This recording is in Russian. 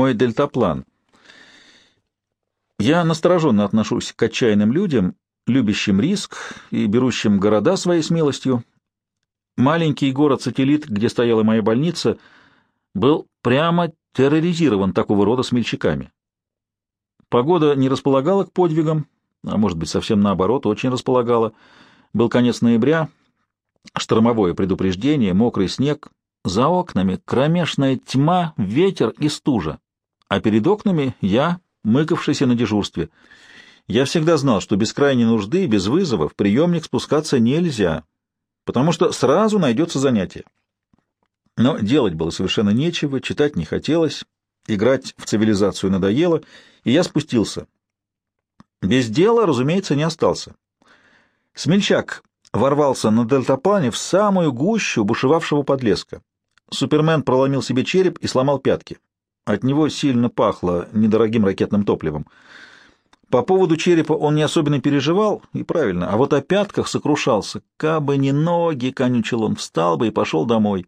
Мой дельтаплан. Я настороженно отношусь к отчаянным людям, любящим риск и берущим города своей смелостью. Маленький город-сателлит, где стояла моя больница, был прямо терроризирован такого рода смельчаками. Погода не располагала к подвигам, а может быть совсем наоборот, очень располагала. Был конец ноября, штормовое предупреждение, мокрый снег, за окнами кромешная тьма, ветер и стужа, а перед окнами я, мыкавшийся на дежурстве. Я всегда знал, что без крайней нужды, без вызова в приемник спускаться нельзя, потому что сразу найдется занятие. Но делать было совершенно нечего, читать не хотелось, играть в цивилизацию надоело, и я спустился. Без дела, разумеется, не остался. Смельчак ворвался на дельтаплане в самую гущу бушевавшего подлеска. Супермен проломил себе череп и сломал пятки. От него сильно пахло недорогим ракетным топливом. По поводу черепа он не особенно переживал, и правильно, а вот о пятках сокрушался. Кабы не ноги, конючил он, встал бы и пошел домой.